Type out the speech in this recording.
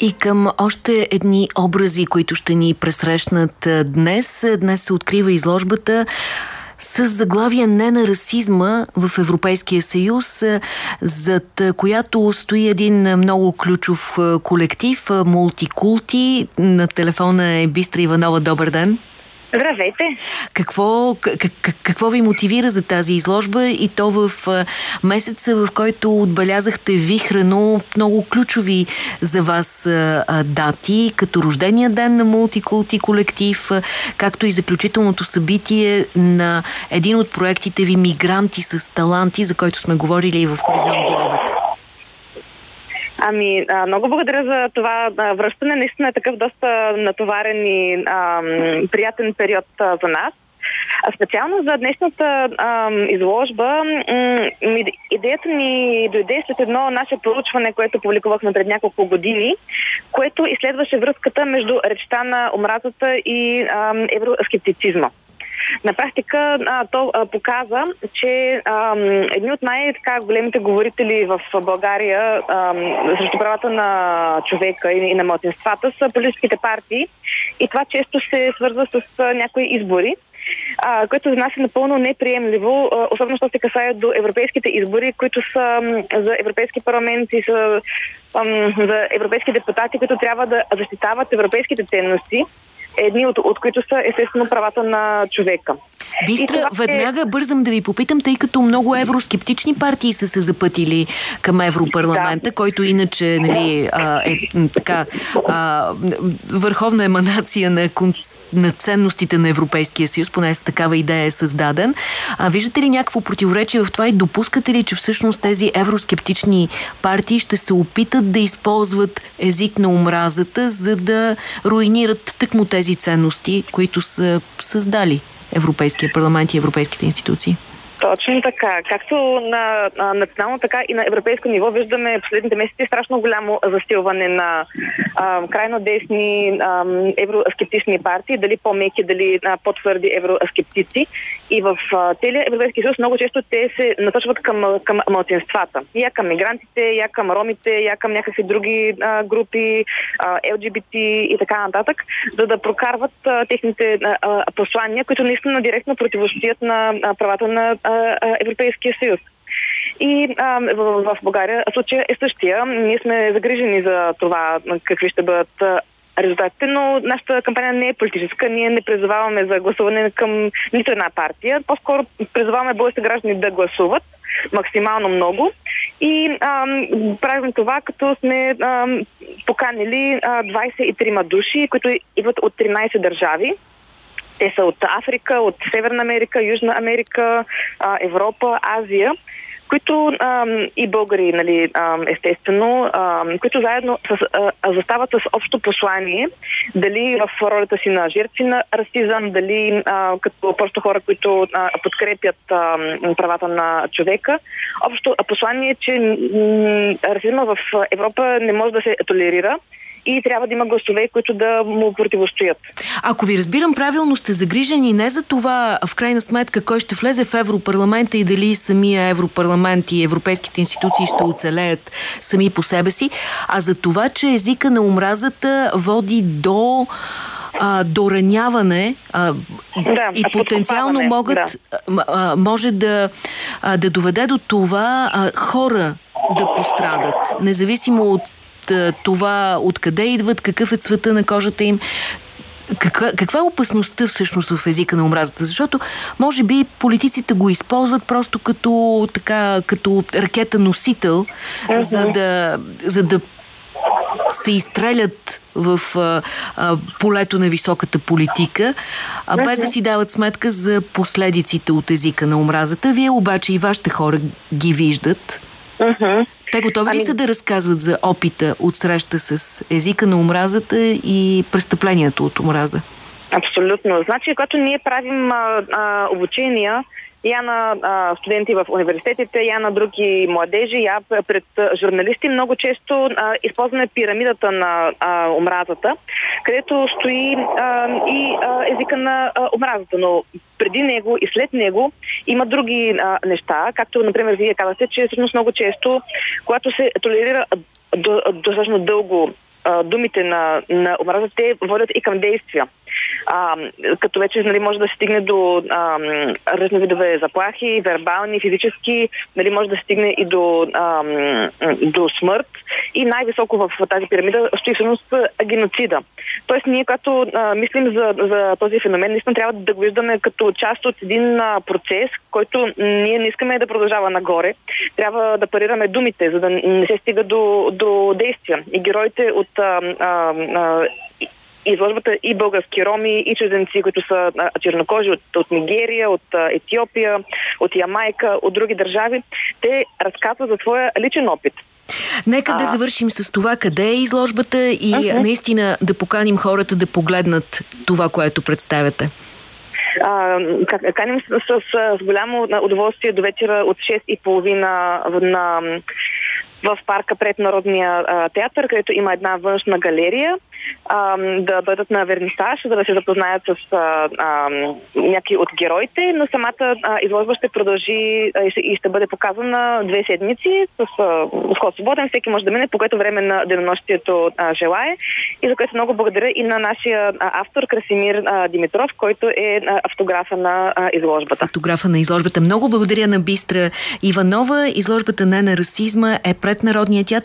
И към още едни образи, които ще ни пресрещнат днес. Днес се открива изложбата с заглавие не на расизма в Европейския съюз, зад която стои един много ключов колектив, мултикулти. На телефона е Бистра Иванова. Добър ден! Здравейте! Какво, как, какво ви мотивира за тази изложба и то в месеца, в който отбелязахте вихрено много ключови за вас дати, като рождения ден на мултикулти колектив, както и заключителното събитие на един от проектите ви Мигранти с таланти, за който сме говорили и в Хоризонт до обед. Ами, а, много благодаря за това а, връщане. Наистина е такъв доста натоварен и а, приятен период а, за нас. А специално за днешната а, изложба, м- идеята ни дойде след едно наше проучване, което публикувахме пред няколко години, което изследваше връзката между речта на омразата и евроскептицизма. На практика а, то а, показа, че а, едни от най-големите говорители в България а, срещу правата на човека и, и на младенствата са политическите партии и това често се свързва с а, някои избори. А, което за нас е напълно неприемливо, а, особено що се касае до европейските избори, които са за европейски парламент и са а, за европейски депутати, които трябва да защитават европейските ценности едни от, от които са естествено правата на човека. Бистра, е- веднага е... бързам да ви попитам, тъй като много евроскептични партии са се запътили към Европарламента, да. който иначе нали, е така а, върховна еманация на, на ценностите на Европейския съюз, поне с такава идея е създаден. А, виждате ли някакво противоречие в това и допускате ли, че всъщност тези евроскептични партии ще се опитат да използват език на омразата, за да руинират тъкмо тези ценности, които са създали? Европейския парламент и европейските институции? Точно така. Както на, на национално, така и на европейско ниво виждаме последните месеци страшно голямо засилване на а, крайно десни а, евроскептични партии, дали по-меки, дали по-твърди евроскептици. И в целия Европейски съюз много често те се насочват към, към младсинствата. Я към мигрантите, я към ромите, я към някакви други а, групи, а, LGBT и така нататък, за да прокарват а, техните а, послания, които наистина директно противостоят на а, правата на Европейския съюз. И а, в, в България случая е същия. Ние сме загрижени за това какви ще бъдат резултатите, но нашата кампания не е политическа. Ние не призоваваме за гласуване към нито една партия. По-скоро призоваваме българските граждани да гласуват максимално много. И а, правим това, като сме а, поканили а, 23 души, които идват от 13 държави. Те са от Африка, от Северна Америка, Южна Америка, Европа, Азия които а, и българи, нали, а, естествено, а, които заедно с, а, застават с общо послание, дали в ролята си на жертви на расизъм, дали а, като просто хора, които а, подкрепят а, правата на човека. Общо послание е, че расизма в Европа не може да се толерира и трябва да има гласове, които да му противостоят. Ако ви разбирам правилно, сте загрижени не за това, в крайна сметка, кой ще влезе в Европарламента и дали самия Европарламент и европейските институции ще оцелеят сами по себе си, а за това, че езика на омразата води до а, до раняване а, да, и потенциално могат, да. а, може да, а, да доведе до това а, хора да пострадат, независимо от това откъде идват, какъв е цвета на кожата им. Каква, каква е опасността всъщност в езика на омразата? Защото може би политиците го използват просто като, така, като ракета носител, uh -huh. за, да, за да се изстрелят в а, а, полето на високата политика, а без да си дават сметка за последиците от езика на омразата. Вие обаче и вашите хора ги виждат. Uh -huh. Те готови ами... ли са да разказват за опита от среща с езика на омразата и престъплението от омраза? Абсолютно. Значи, когато ние правим а, а, обучения, я на а, студенти в университетите, я на други младежи, я пред журналисти. Много често а, използваме пирамидата на а, омразата, където стои а, и а, езика на а, омразата. Но преди него и след него има други а, неща, както, например, вие казахте, че всъщност много често, когато се толерира достатъчно дълго думите на, на омраза, те водят и към действия а, като вече нали, може да се стигне до а, разни видове заплахи, вербални, физически, нали, може да се стигне и до, а, до смърт. И най-високо в тази пирамида стои всъщност геноцида. Тоест ние, когато а, мислим за, за този феномен, наистина трябва да го виждаме като част от един а, процес, който ние не искаме да продължава нагоре. Трябва да парираме думите, за да не се стига до, до действия. И героите от а, а, а, изложбата и български роми, и чужденци, които са чернокожи от, от Нигерия, от Етиопия, от Ямайка, от други държави. Те разказват за своя личен опит. Нека а... да завършим с това къде е изложбата и uh-huh. наистина да поканим хората да погледнат това, което представяте. А, каним с, с, с голямо удоволствие до вечера от 6.30 на в парка пред Народния а, театър, където има една външна галерия, а, да бъдат на вернисаж, за да се запознаят с а, а, някои от героите, но самата а, изложба ще продължи а, и ще бъде показана две седмици с вход свободен. Всеки може да мине по което време на денонощието а, желае. И за което много благодаря и на нашия а, автор Красимир а, Димитров, който е а, автографа на а, изложбата. Фотографа на изложбата. Много благодаря на Бистра Иванова. Изложбата не на расизма е пред Народния театър.